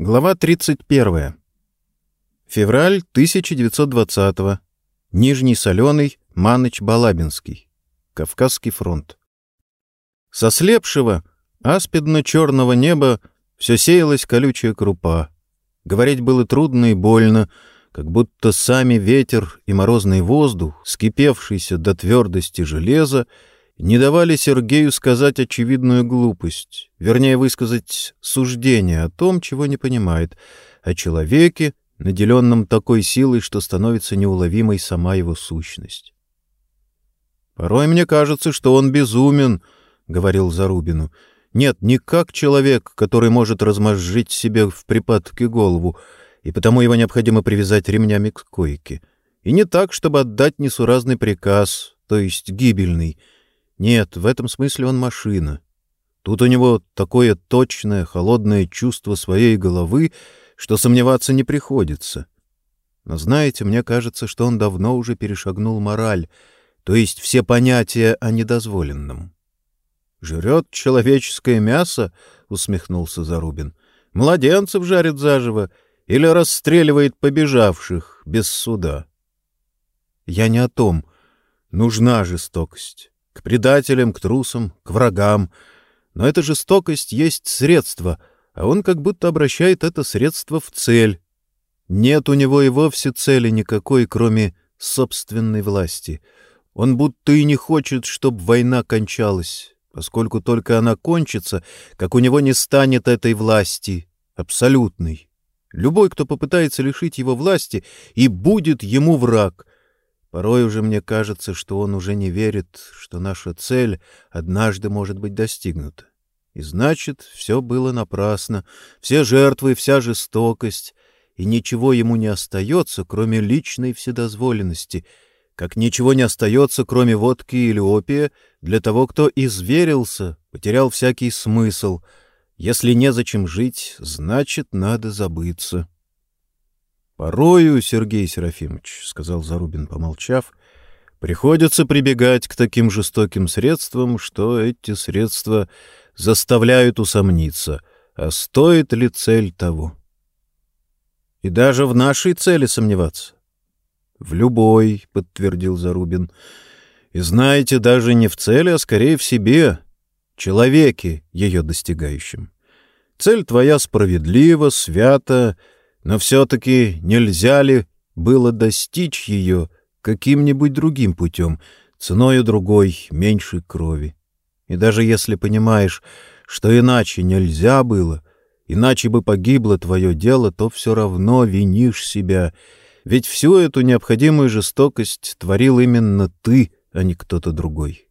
Глава 31. Февраль 1920 Нижний Соленый, Маныч-Балабинский. Кавказский фронт. Со слепшего, аспидно-черного неба все сеялась колючая крупа. Говорить было трудно и больно, как будто сами ветер и морозный воздух, скипевшийся до твердости железа, не давали Сергею сказать очевидную глупость, вернее, высказать суждение о том, чего не понимает, о человеке, наделенном такой силой, что становится неуловимой сама его сущность. «Порой мне кажется, что он безумен», — говорил Зарубину. «Нет, не как человек, который может размозжить себе в припадке голову, и потому его необходимо привязать ремнями к койке. И не так, чтобы отдать несуразный приказ, то есть гибельный, — нет, в этом смысле он машина. Тут у него такое точное, холодное чувство своей головы, что сомневаться не приходится. Но знаете, мне кажется, что он давно уже перешагнул мораль, то есть все понятия о недозволенном. «Жрет человеческое мясо?» — усмехнулся Зарубин. «Младенцев жарит заживо или расстреливает побежавших без суда?» «Я не о том. Нужна жестокость к предателям, к трусам, к врагам. Но эта жестокость есть средство, а он как будто обращает это средство в цель. Нет у него и вовсе цели никакой, кроме собственной власти. Он будто и не хочет, чтобы война кончалась, поскольку только она кончится, как у него не станет этой власти, абсолютной. Любой, кто попытается лишить его власти, и будет ему враг — Порой уже мне кажется, что он уже не верит, что наша цель однажды может быть достигнута. И значит, все было напрасно, все жертвы, вся жестокость, и ничего ему не остается, кроме личной вседозволенности, как ничего не остается, кроме водки или опия, для того, кто изверился, потерял всякий смысл. Если незачем жить, значит, надо забыться. Порою, Сергей Серафимович, — сказал Зарубин, помолчав, — приходится прибегать к таким жестоким средствам, что эти средства заставляют усомниться, а стоит ли цель того. И даже в нашей цели сомневаться. — В любой, — подтвердил Зарубин. — И знаете, даже не в цели, а скорее в себе, человеке, ее достигающем. Цель твоя справедлива, свята, — но все-таки нельзя ли было достичь ее каким-нибудь другим путем, ценою другой, меньшей крови? И даже если понимаешь, что иначе нельзя было, иначе бы погибло твое дело, то все равно винишь себя, ведь всю эту необходимую жестокость творил именно ты, а не кто-то другой.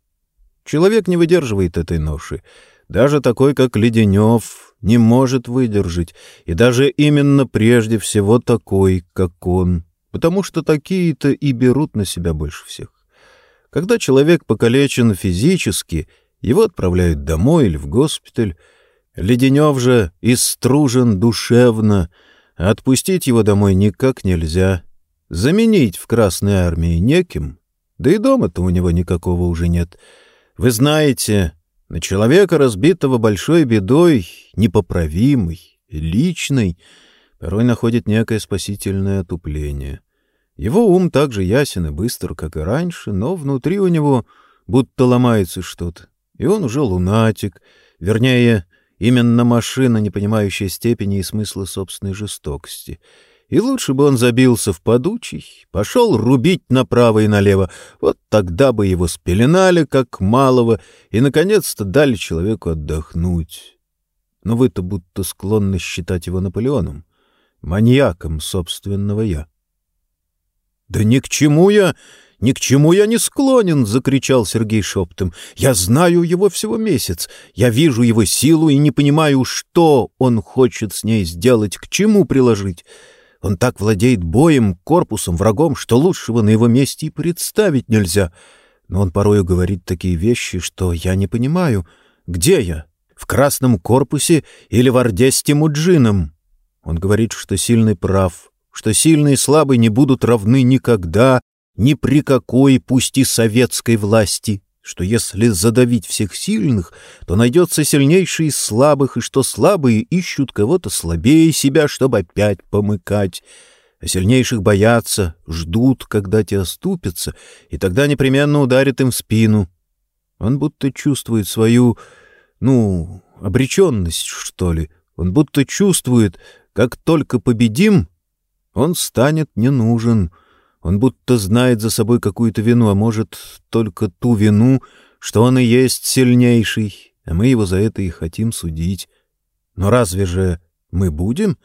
Человек не выдерживает этой ноши, даже такой, как Леденев, не может выдержать, и даже именно прежде всего такой, как он, потому что такие-то и берут на себя больше всех. Когда человек покалечен физически, его отправляют домой или в госпиталь, Леденев же истружен душевно, отпустить его домой никак нельзя. Заменить в Красной армии неким, да и дома-то у него никакого уже нет. Вы знаете, на человека, разбитого большой бедой, непоправимой, личной, порой находит некое спасительное отупление. Его ум так же ясен и быстр, как и раньше, но внутри у него будто ломается что-то, и он уже лунатик, вернее, именно машина, не понимающая степени и смысла собственной жестокости — и лучше бы он забился в подучий, пошел рубить направо и налево. Вот тогда бы его спеленали, как малого, и, наконец-то, дали человеку отдохнуть. Но вы-то будто склонны считать его Наполеоном, маньяком собственного «я». — Да ни к чему я, ни к чему я не склонен! — закричал Сергей шептом. — Я знаю его всего месяц. Я вижу его силу и не понимаю, что он хочет с ней сделать, к чему приложить. Он так владеет боем, корпусом, врагом, что лучшего на его месте и представить нельзя. Но он порою говорит такие вещи, что я не понимаю. Где я? В красном корпусе или в Орде с Тимуджином? Он говорит, что сильный прав, что сильный и слабый не будут равны никогда, ни при какой, пусть и советской власти, что если задавить всех сильных, то найдется сильнейший из слабых, и что слабые ищут кого-то слабее себя, чтобы опять помыкать. А сильнейших боятся, ждут, когда те оступятся, и тогда непременно ударит им в спину. Он будто чувствует свою, ну, обреченность, что ли. Он будто чувствует, как только победим, он станет не нужен — он будто знает за собой какую-то вину, а может, только ту вину, что он и есть сильнейший, а мы его за это и хотим судить. Но разве же мы будем?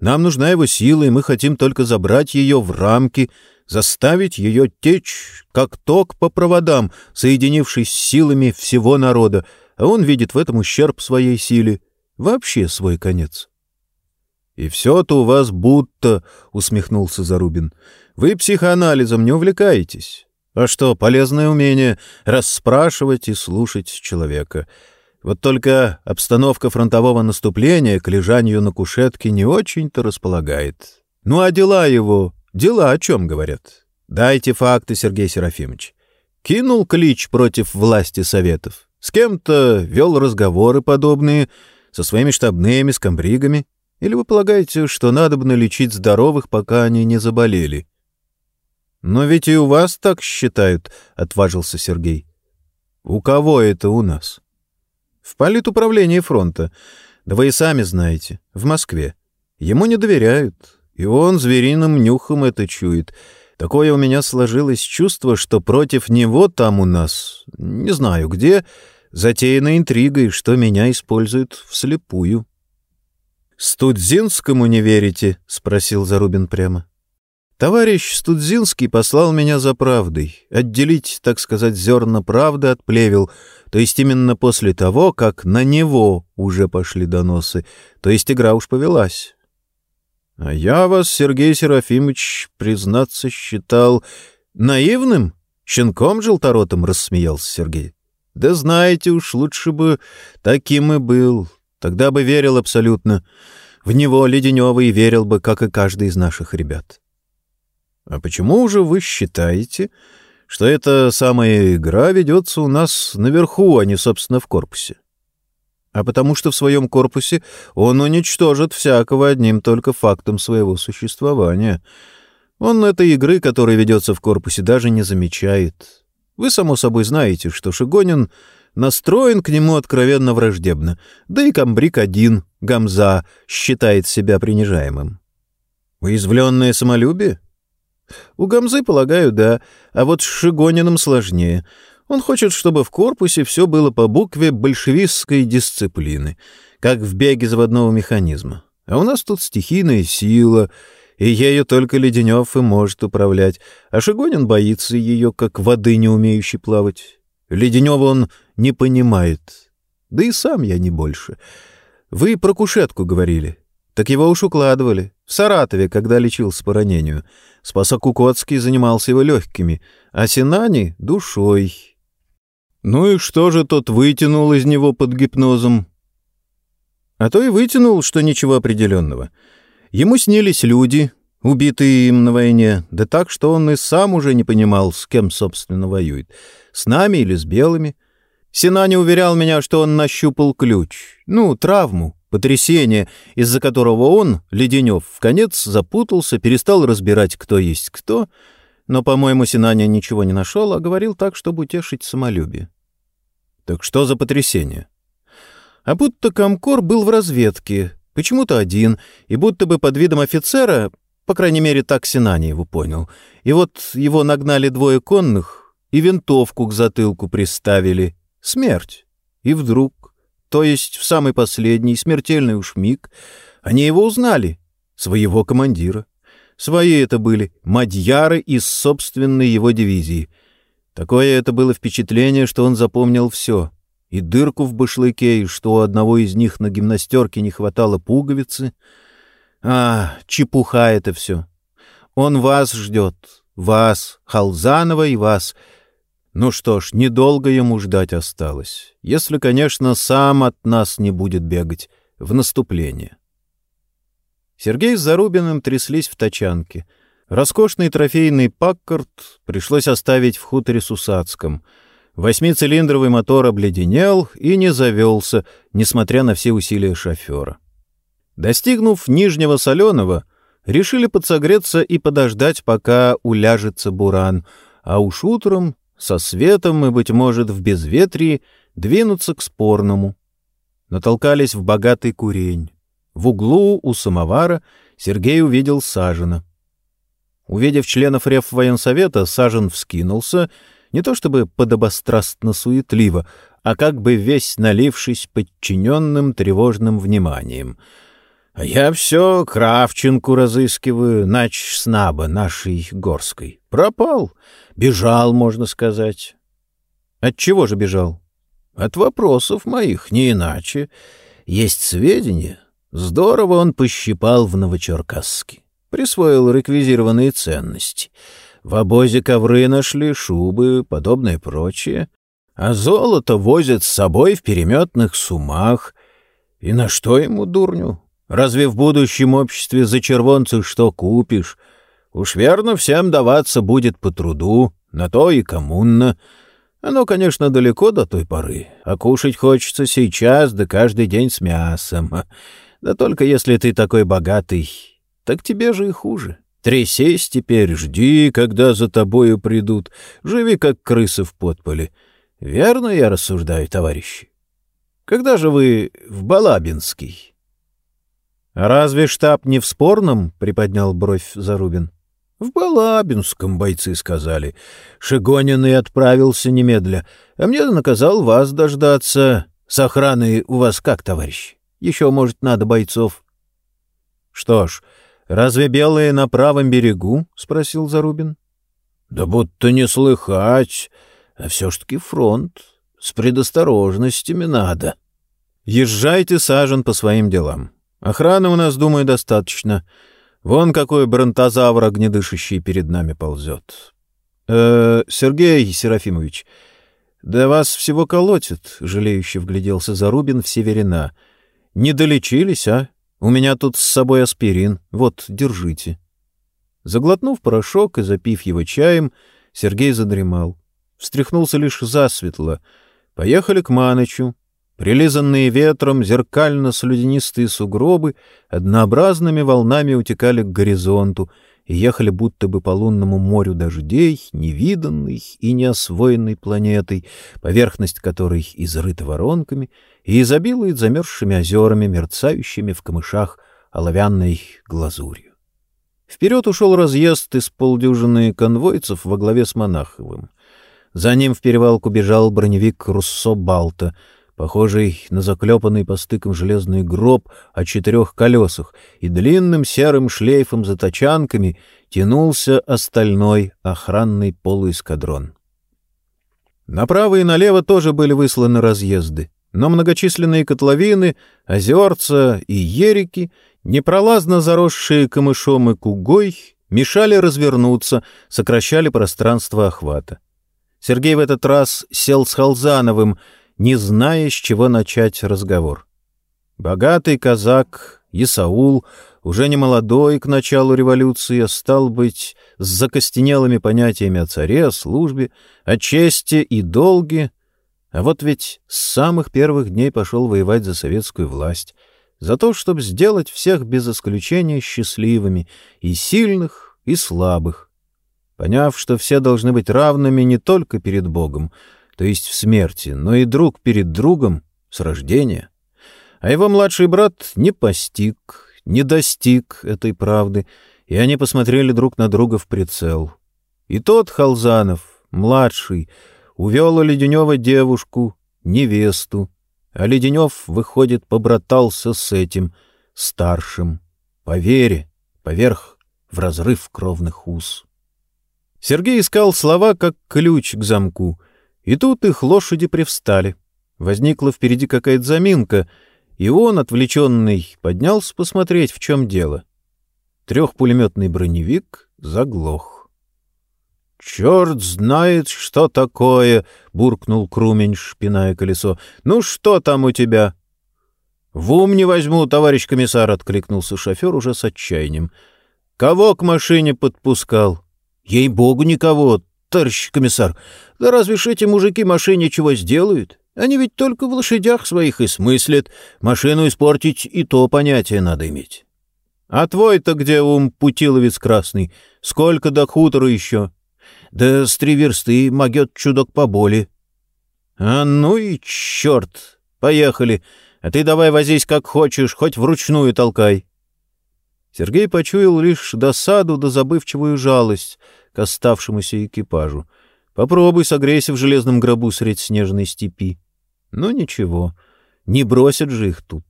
Нам нужна его сила, и мы хотим только забрать ее в рамки, заставить ее течь, как ток по проводам, соединившись с силами всего народа, а он видит в этом ущерб своей силе, вообще свой конец. «И все-то у вас будто...» — усмехнулся Зарубин. «Вы психоанализом не увлекаетесь. А что, полезное умение — расспрашивать и слушать человека. Вот только обстановка фронтового наступления к лежанию на кушетке не очень-то располагает. Ну а дела его, дела о чем говорят? Дайте факты, Сергей Серафимович. Кинул клич против власти Советов. С кем-то вел разговоры подобные, со своими штабными, с комбригами. Или вы полагаете, что надо бы налечить здоровых, пока они не заболели? — Но ведь и у вас так считают, — отважился Сергей. — У кого это у нас? — В политуправлении фронта. Да вы и сами знаете, в Москве. Ему не доверяют, и он звериным нюхом это чует. Такое у меня сложилось чувство, что против него там у нас, не знаю где, затеяна интрига, и что меня используют вслепую. «Студзинскому не верите?» — спросил Зарубин прямо. «Товарищ Студзинский послал меня за правдой, отделить, так сказать, зерна правды от плевел, то есть именно после того, как на него уже пошли доносы, то есть игра уж повелась». «А я вас, Сергей Серафимович, признаться, считал наивным, щенком желторотым», — рассмеялся Сергей. «Да знаете уж, лучше бы таким и был, Тогда бы верил абсолютно. В него Леденевый верил бы, как и каждый из наших ребят. А почему же вы считаете, что эта самая игра ведется у нас наверху, а не, собственно, в корпусе? А потому что в своем корпусе он уничтожит всякого одним только фактом своего существования. Он этой игры, которая ведется в корпусе, даже не замечает. Вы, само собой, знаете, что Шигонин настроен к нему откровенно враждебно, да и комбриг один, Гамза, считает себя принижаемым. Уязвленное самолюбие? У Гамзы, полагаю, да, а вот с Шигониным сложнее. Он хочет, чтобы в корпусе все было по букве большевистской дисциплины, как в беге заводного механизма. А у нас тут стихийная сила, и ею только Леденев и может управлять, а Шигонин боится ее, как воды, не умеющий плавать. Леденева он не понимает. Да и сам я не больше. Вы про кушетку говорили. Так его уж укладывали. В Саратове, когда лечился по ранению. Спасокукотский занимался его легкими, а Синани — душой. Ну и что же тот вытянул из него под гипнозом? А то и вытянул, что ничего определенного. Ему снились люди, убитые им на войне, да так, что он и сам уже не понимал, с кем, собственно, воюет. С нами или с белыми — Синани уверял меня, что он нащупал ключ. Ну, травму, потрясение, из-за которого он, Леденев, в конец запутался, перестал разбирать, кто есть кто, но, по-моему, Синани ничего не нашел, а говорил так, чтобы утешить самолюбие. Так что за потрясение? А будто Комкор был в разведке, почему-то один, и будто бы под видом офицера, по крайней мере, так Синани его понял, и вот его нагнали двое конных и винтовку к затылку приставили — Смерть. И вдруг, то есть в самый последний, смертельный уж миг, они его узнали, своего командира. Свои это были мадьяры из собственной его дивизии. Такое это было впечатление, что он запомнил все. И дырку в башлыке, и что у одного из них на гимнастерке не хватало пуговицы. А, чепуха это все. Он вас ждет. Вас, Халзанова и вас — ну что ж, недолго ему ждать осталось, если, конечно, сам от нас не будет бегать в наступление. Сергей с Зарубиным тряслись в тачанке. Роскошный трофейный «Паккарт» пришлось оставить в хуторе Сусацком. Восьмицилиндровый мотор обледенел и не завелся, несмотря на все усилия шофера. Достигнув Нижнего Соленого, решили подсогреться и подождать, пока уляжется буран, а уж утром, со светом и, быть может, в безветрии, двинуться к спорному. Натолкались в богатый курень. В углу у самовара Сергей увидел Сажина. Увидев членов Реввоенсовета, Сажен вскинулся — не то чтобы подобострастно-суетливо, а как бы весь налившись подчиненным тревожным вниманием. Я все Кравченку разыскиваю, нач снаба нашей Горской. Пропал. Бежал, можно сказать. От чего же бежал? От вопросов моих, не иначе. Есть сведения. Здорово он пощипал в Новочеркасске. Присвоил реквизированные ценности — в обозе ковры нашли, шубы, подобное прочее. А золото возят с собой в переметных сумах. И на что ему, дурню? Разве в будущем обществе за червонцы что купишь? Уж верно всем даваться будет по труду, на то и коммунно. Оно, конечно, далеко до той поры, а кушать хочется сейчас, да каждый день с мясом. Да только если ты такой богатый, так тебе же и хуже. Трясись теперь, жди, когда за тобою придут. Живи, как крысы в подполе. Верно я рассуждаю, товарищи? Когда же вы в Балабинский? — Разве штаб не в спорном? — приподнял бровь Зарубин. — В Балабинском, бойцы сказали. Шигонин и отправился немедля, а мне наказал вас дождаться. С охраной у вас как, товарищ? Еще, может, надо бойцов? — Что ж, — «Разве белые на правом берегу?» — спросил Зарубин. «Да будто не слыхать, а все ж таки фронт. С предосторожностями надо». «Езжайте, Сажен, по своим делам. Охраны у нас, думаю, достаточно. Вон какой бронтозавр огнедышащий перед нами ползет». «Э, Сергей Серафимович, да вас всего колотит», — жалеюще вгляделся Зарубин в Северина. «Не долечились, а?» У меня тут с собой аспирин. Вот, держите». Заглотнув порошок и запив его чаем, Сергей задремал. Встряхнулся лишь засветло. Поехали к Манычу. Прилизанные ветром зеркально-слюдянистые сугробы однообразными волнами утекали к горизонту и ехали будто бы по лунному морю дождей, невиданной и неосвоенной планетой, поверхность которой изрыта воронками — и изобилует замерзшими озерами, мерцающими в камышах оловянной глазурью. Вперед ушел разъезд из полдюжины конвойцев во главе с Монаховым. За ним в перевалку бежал броневик Руссо-Балта, похожий на заклепанный по стыкам железный гроб о четырех колесах, и длинным серым шлейфом за тачанками тянулся остальной охранный полуэскадрон. Направо и налево тоже были высланы разъезды но многочисленные котловины, озерца и ерики, непролазно заросшие камышом и кугой, мешали развернуться, сокращали пространство охвата. Сергей в этот раз сел с Халзановым, не зная, с чего начать разговор. Богатый казак Исаул, уже не молодой к началу революции, а стал быть с закостенелыми понятиями о царе, о службе, о чести и долге, а вот ведь с самых первых дней пошел воевать за советскую власть, за то, чтобы сделать всех без исключения счастливыми, и сильных, и слабых. Поняв, что все должны быть равными не только перед Богом, то есть в смерти, но и друг перед другом с рождения. А его младший брат не постиг, не достиг этой правды, и они посмотрели друг на друга в прицел. И тот Халзанов, младший, увел у Леденева девушку, невесту, а Леденев, выходит, побратался с этим, старшим, по вере, поверх, в разрыв кровных уз. Сергей искал слова, как ключ к замку, и тут их лошади привстали. Возникла впереди какая-то заминка, и он, отвлеченный, поднялся посмотреть, в чем дело. Трехпулеметный броневик заглох. — Черт знает, что такое! — буркнул Крумень, шпиная колесо. — Ну что там у тебя? — В ум не возьму, товарищ комиссар, — откликнулся шофер уже с отчаянием. — Кого к машине подпускал? — Ей-богу, никого. Товарищ комиссар, да разве ж эти мужики машине чего сделают? Они ведь только в лошадях своих и смыслят. Машину испортить и то понятие надо иметь. А твой-то где ум, путиловец красный? Сколько до хутора еще? Да с три версты могет чудок поболе. А ну и черт! Поехали! А ты давай возись как хочешь, хоть вручную толкай. Сергей почуял лишь досаду да забывчивую жалость к оставшемуся экипажу. Попробуй согрейся в железном гробу средь снежной степи. Ну ничего, не бросят же их тут.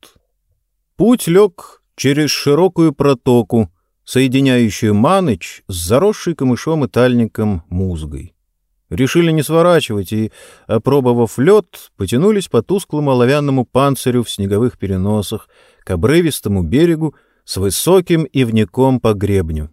Путь лег через широкую протоку, соединяющую Маныч с заросшей камышом и тальником Музгой. Решили не сворачивать и, опробовав лед, потянулись по тусклому оловянному панцирю в снеговых переносах к обрывистому берегу с высоким ивняком по гребню.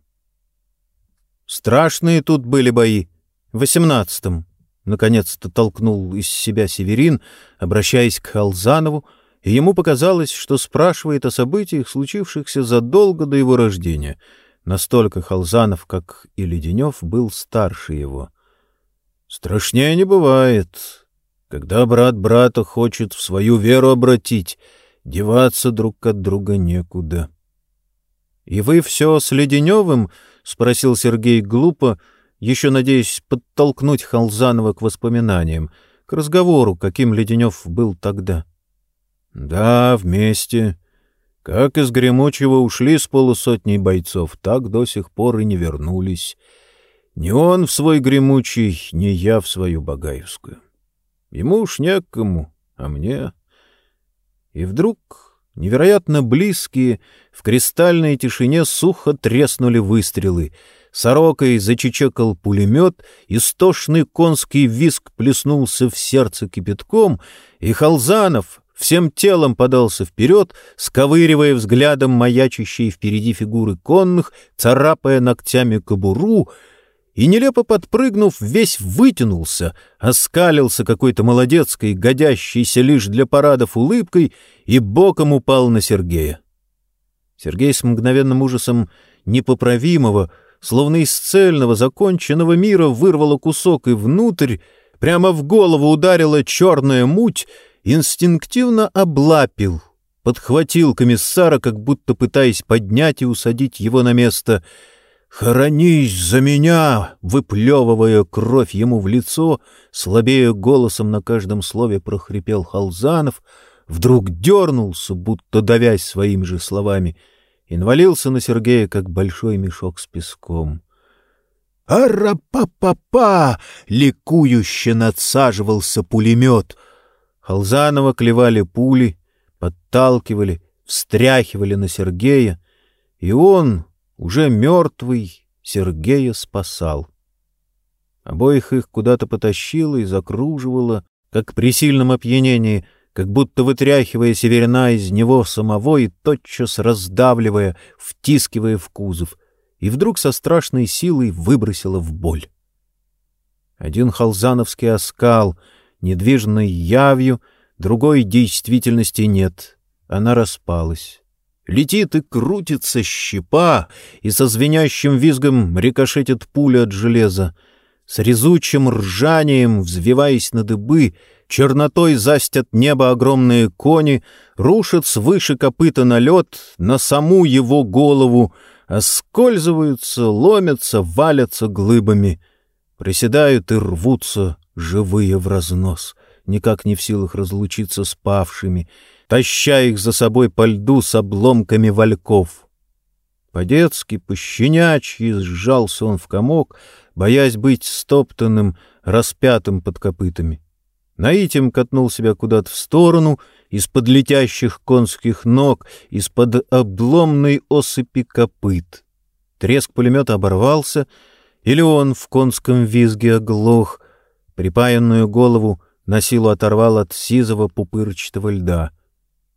Страшные тут были бои. В восемнадцатом. Наконец-то толкнул из себя Северин, обращаясь к Халзанову, и ему показалось, что спрашивает о событиях, случившихся задолго до его рождения. Настолько Халзанов, как и Леденев, был старше его. Страшнее не бывает. Когда брат брата хочет в свою веру обратить, деваться друг от друга некуда. — И вы все с Леденевым? — спросил Сергей глупо, еще надеясь подтолкнуть Халзанова к воспоминаниям, к разговору, каким Леденев был тогда. — Да, вместе. Как из Гремучего ушли с полусотней бойцов, так до сих пор и не вернулись. Ни он в свой гремучий, ни я в свою багаевскую. Ему уж некому, а мне... И вдруг невероятно близкие, в кристальной тишине сухо треснули выстрелы. Сорокой зачечекал пулемет, истошный конский виск плеснулся в сердце кипятком, и Халзанов всем телом подался вперед, сковыривая взглядом маячащие впереди фигуры конных, царапая ногтями кобуру — и, нелепо подпрыгнув, весь вытянулся, оскалился какой-то молодецкой, годящейся лишь для парадов улыбкой, и боком упал на Сергея. Сергей с мгновенным ужасом непоправимого, словно из цельного, законченного мира вырвало кусок и внутрь, прямо в голову ударила черная муть, инстинктивно облапил, подхватил комиссара, как будто пытаясь поднять и усадить его на место — «Хоронись за меня!» — выплевывая кровь ему в лицо, слабея голосом на каждом слове прохрипел Халзанов, вдруг дернулся, будто давясь своими же словами, и навалился на Сергея, как большой мешок с песком. «Ара-па-па-па!» — ликующе надсаживался пулемет. Халзанова клевали пули, подталкивали, встряхивали на Сергея, и он, уже мертвый Сергея спасал. Обоих их куда-то потащило и закруживало, как при сильном опьянении, как будто вытряхивая северина из него самого и тотчас раздавливая, втискивая в кузов, и вдруг со страшной силой выбросило в боль. Один халзановский оскал, недвижной явью, другой действительности нет. Она распалась. Летит и крутится щепа, и со звенящим визгом рикошетит пуля от железа. С резучим ржанием, взвиваясь на дыбы, чернотой застят небо огромные кони, рушат свыше копыта на лед, на саму его голову, оскользываются, ломятся, валятся глыбами, приседают и рвутся, живые в разнос, никак не в силах разлучиться с павшими — таща их за собой по льду с обломками вальков. По-детски, по-щенячьи сжался он в комок, боясь быть стоптанным, распятым под копытами. Наитим катнул себя куда-то в сторону, из-под летящих конских ног, из-под обломной осыпи копыт. Треск пулемета оборвался, или он в конском визге оглох, припаянную голову на силу оторвал от сизого пупырчатого льда.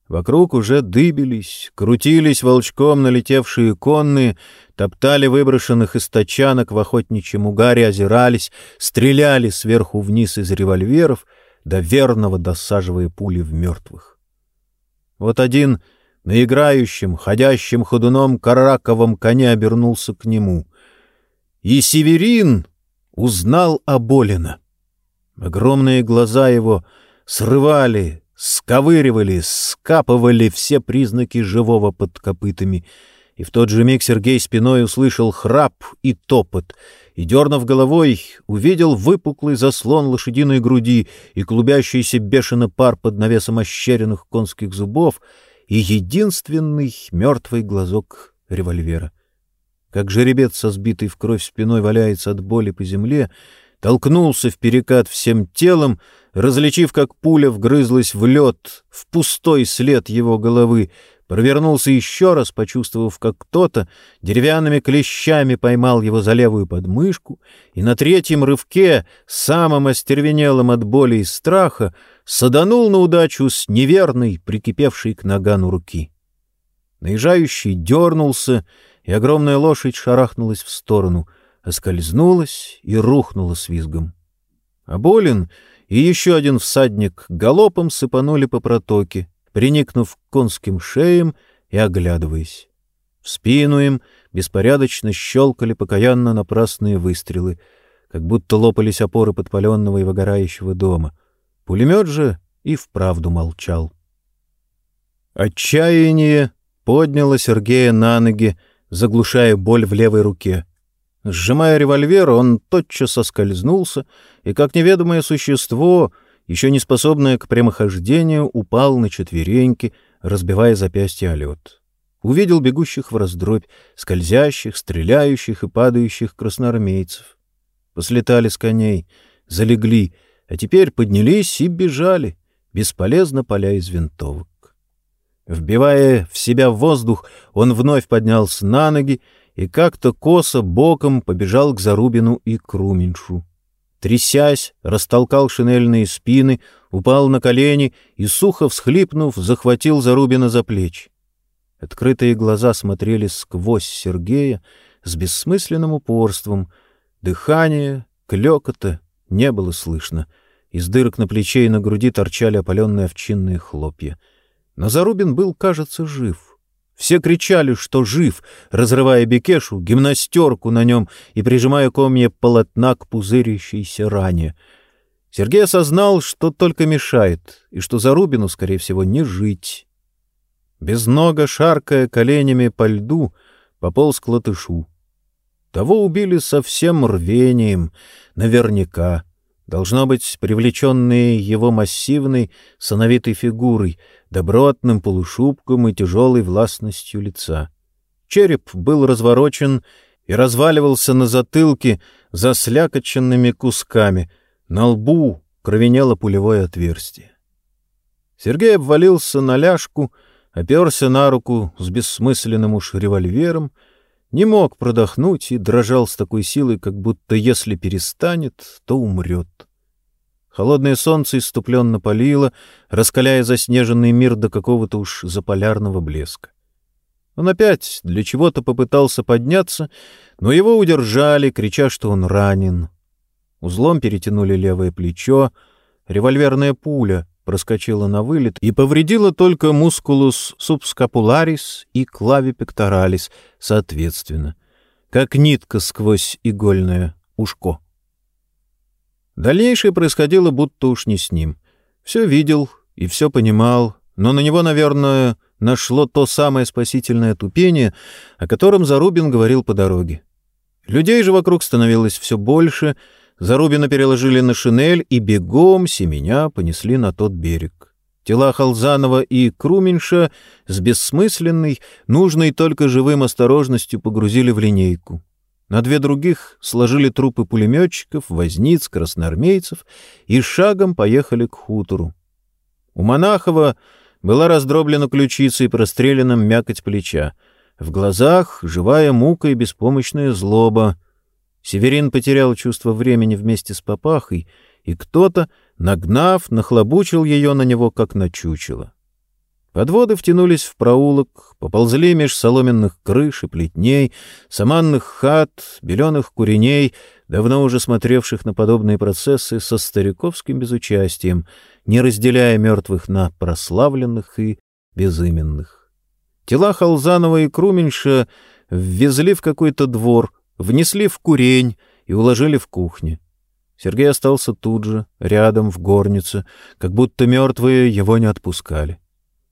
Вокруг уже дыбились, крутились волчком налетевшие конные, топтали выброшенных из тачанок в охотничьем угаре, озирались, стреляли сверху вниз из револьверов, до верного досаживая пули в мертвых. Вот один на играющем, ходящем ходуном караковом коне обернулся к нему. И Северин, узнал Аболина. Огромные глаза его срывали, сковыривали, скапывали все признаки живого под копытами, и в тот же миг Сергей спиной услышал храп и топот, и, дернув головой, увидел выпуклый заслон лошадиной груди и клубящийся бешено пар под навесом ощеренных конских зубов и единственный мертвый глазок револьвера. Как жеребец со сбитой в кровь спиной валяется от боли по земле, толкнулся в перекат всем телом, различив, как пуля вгрызлась в лед, в пустой след его головы, провернулся еще раз, почувствовав, как кто-то деревянными клещами поймал его за левую подмышку, и на третьем рывке, самым остервенелым от боли и страха, саданул на удачу с неверной, прикипевшей к нагану руки. Наезжающий дернулся, и огромная лошадь шарахнулась в сторону, оскользнулась и рухнула с визгом. А Болин и еще один всадник галопом сыпанули по протоке, приникнув к конским шеям и оглядываясь. В спину им беспорядочно щелкали покаянно напрасные выстрелы, как будто лопались опоры подпаленного и выгорающего дома. Пулемет же и вправду молчал. Отчаяние подняло Сергея на ноги, заглушая боль в левой руке. Сжимая револьвер, он тотчас оскользнулся, и, как неведомое существо, еще не способное к прямохождению, упал на четвереньки, разбивая запястье о лед. Увидел бегущих в раздробь, скользящих, стреляющих и падающих красноармейцев. Послетали с коней, залегли, а теперь поднялись и бежали, бесполезно поля из винтовок. Вбивая в себя воздух, он вновь поднялся на ноги и как-то косо боком побежал к Зарубину и Круменьшу. Трясясь, растолкал шинельные спины, упал на колени и, сухо всхлипнув, захватил Зарубина за плечи. Открытые глаза смотрели сквозь Сергея с бессмысленным упорством. Дыхание, клёкота не было слышно. Из дырок на плече и на груди торчали опаленные овчинные хлопья — но Зарубин был, кажется, жив. Все кричали, что жив, разрывая бекешу, гимнастерку на нем и прижимая комья полотна к пузырящейся ране. Сергей осознал, что только мешает, и что Зарубину, скорее всего, не жить. Без нога, шаркая коленями по льду, пополз к латышу. Того убили со всем рвением, наверняка. Должно быть, привлеченные его массивной, сановитой фигурой, добротным полушубком и тяжелой властностью лица. Череп был разворочен и разваливался на затылке заслякоченными кусками, на лбу кровенело пулевое отверстие. Сергей обвалился на ляжку, оперся на руку с бессмысленным уж револьвером, не мог продохнуть и дрожал с такой силой, как будто если перестанет, то умрет. Холодное солнце иступленно палило, раскаляя заснеженный мир до какого-то уж заполярного блеска. Он опять для чего-то попытался подняться, но его удержали, крича, что он ранен. Узлом перетянули левое плечо, револьверная пуля проскочила на вылет и повредила только мускулус субскапуларис и клави пекторалис, соответственно, как нитка сквозь игольное ушко. Дальнейшее происходило будто уж не с ним. Все видел и все понимал, но на него, наверное, нашло то самое спасительное тупение, о котором Зарубин говорил по дороге. Людей же вокруг становилось все больше, Зарубина переложили на шинель и бегом, семеня, понесли на тот берег. Тела Халзанова и Круменьша с бессмысленной, нужной только живым осторожностью погрузили в линейку. На две других сложили трупы пулеметчиков, возниц, красноармейцев и шагом поехали к хутору. У Монахова была раздроблена ключица и прострелена мякоть плеча. В глазах живая мука и беспомощная злоба. Северин потерял чувство времени вместе с папахой, и кто-то, нагнав, нахлобучил ее на него, как на чучело. Подводы втянулись в проулок, поползли меж соломенных крыш и плетней, саманных хат, беленых куреней, давно уже смотревших на подобные процессы со стариковским безучастием, не разделяя мертвых на прославленных и безыменных. Тела Халзанова и Круменьша ввезли в какой-то двор, внесли в курень и уложили в кухне. Сергей остался тут же, рядом, в горнице, как будто мертвые его не отпускали.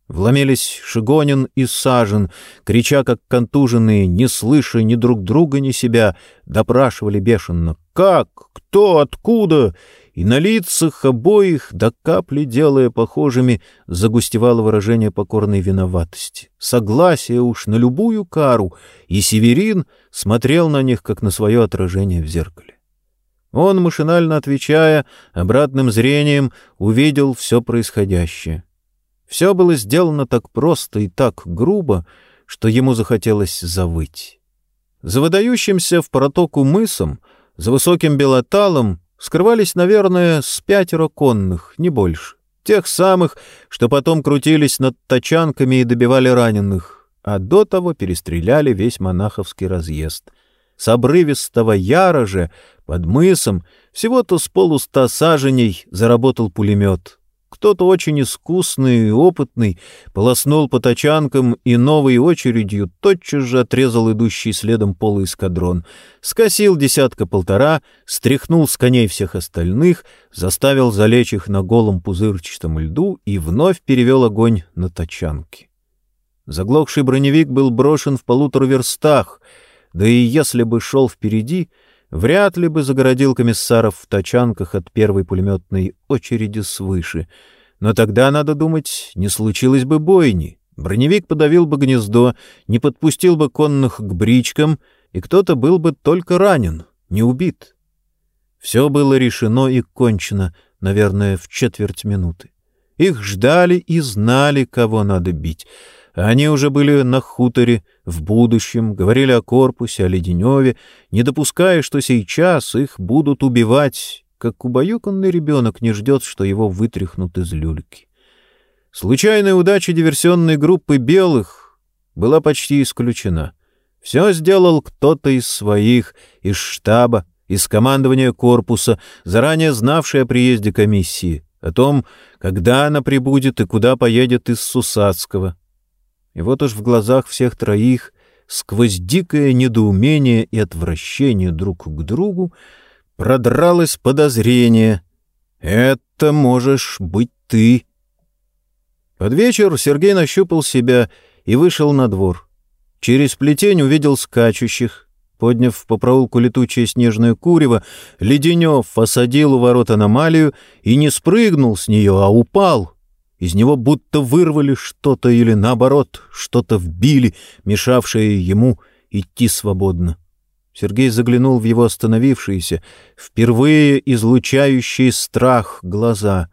Вломились Шигонин и Сажен, крича, как контуженные, не слыша ни друг друга, ни себя, допрашивали бешено «Как? Кто? Откуда?» И на лицах обоих, до капли делая похожими, загустевало выражение покорной виноватости. Согласие уж на любую кару, и Северин смотрел на них, как на свое отражение в зеркале. Он, машинально отвечая, обратным зрением увидел все происходящее. Все было сделано так просто и так грубо, что ему захотелось завыть. За выдающимся в протоку мысом, за высоким белоталом скрывались, наверное, с пятеро конных, не больше. Тех самых, что потом крутились над тачанками и добивали раненых, а до того перестреляли весь монаховский разъезд. С обрывистого яра же, под мысом, всего-то с полуста саженей заработал пулемет. Кто-то очень искусный и опытный полоснул по тачанкам и новой очередью тотчас же отрезал идущий следом полый эскадрон, скосил десятка-полтора, стряхнул с коней всех остальных, заставил залечь их на голом пузырчатом льду и вновь перевел огонь на тачанки. Заглохший броневик был брошен в полутора верстах, да и если бы шел впереди — вряд ли бы загородил комиссаров в тачанках от первой пулеметной очереди свыше. Но тогда, надо думать, не случилось бы бойни. Броневик подавил бы гнездо, не подпустил бы конных к бричкам, и кто-то был бы только ранен, не убит. Все было решено и кончено, наверное, в четверть минуты. Их ждали и знали, кого надо бить — они уже были на хуторе, в будущем, говорили о корпусе, о Леденеве, не допуская, что сейчас их будут убивать, как убаюканный ребенок не ждет, что его вытряхнут из люльки. Случайная удача диверсионной группы белых была почти исключена. Все сделал кто-то из своих, из штаба, из командования корпуса, заранее знавший о приезде комиссии, о том, когда она прибудет и куда поедет из Сусацкого, и вот уж в глазах всех троих, сквозь дикое недоумение и отвращение друг к другу, продралось подозрение. «Это можешь быть ты». Под вечер Сергей нащупал себя и вышел на двор. Через плетень увидел скачущих. Подняв по проулку летучее снежное курево, Леденев осадил у ворот аномалию и не спрыгнул с нее, а упал — из него будто вырвали что-то или, наоборот, что-то вбили, мешавшее ему идти свободно. Сергей заглянул в его остановившиеся, впервые излучающие страх глаза.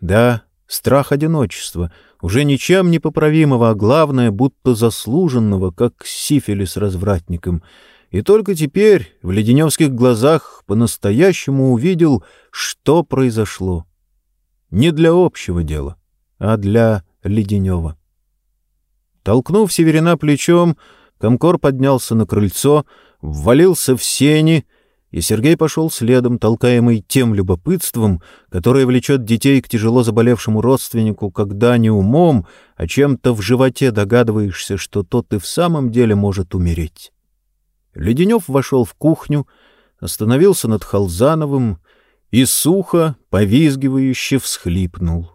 Да, страх одиночества, уже ничем не поправимого, а главное, будто заслуженного, как сифилис развратником. И только теперь в леденевских глазах по-настоящему увидел, что произошло. Не для общего дела а для Леденева. Толкнув Северина плечом, Комкор поднялся на крыльцо, ввалился в сени, и Сергей пошел следом, толкаемый тем любопытством, которое влечет детей к тяжело заболевшему родственнику, когда не умом, а чем-то в животе догадываешься, что тот и в самом деле может умереть. Леденев вошел в кухню, остановился над Халзановым и сухо, повизгивающе всхлипнул.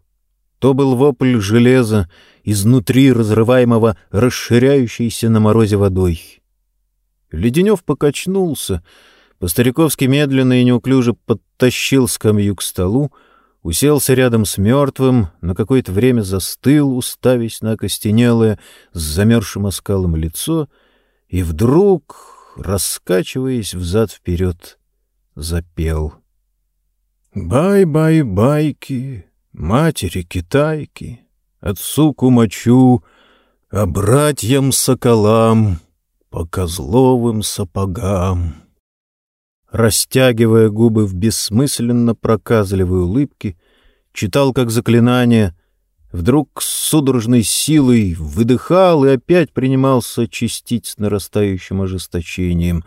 То был вопль железа, изнутри разрываемого, расширяющейся на морозе водой. Леденев покачнулся, по-стариковски медленно и неуклюже подтащил скамью к столу, уселся рядом с мертвым, на какое-то время застыл, уставясь на окостенелое, с замерзшим оскалом лицо, и вдруг, раскачиваясь взад-вперед, запел. «Бай-бай-байки, матери китайки, отцу кумачу, а братьям-соколам по козловым сапогам. Растягивая губы в бессмысленно проказливой улыбке, читал как заклинание, вдруг с судорожной силой выдыхал и опять принимался чистить с нарастающим ожесточением.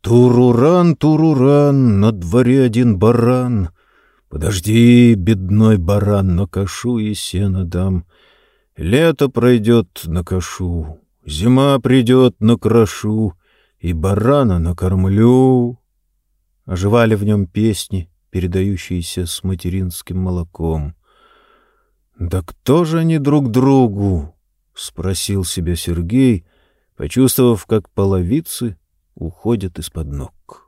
«Туруран, туруран, на дворе один баран!» Подожди, бедной баран, накошу и сено дам. Лето пройдет, накошу, зима придет, накрошу, и барана накормлю. оживали в нем песни, передающиеся с материнским молоком. «Да кто же они друг другу?» — спросил себя Сергей, почувствовав, как половицы уходят из-под ног.